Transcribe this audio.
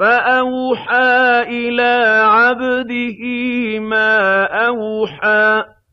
فَأَوْحَىٰ إِلَىٰ عَبْدِهِ مَا أَوْحَىٰ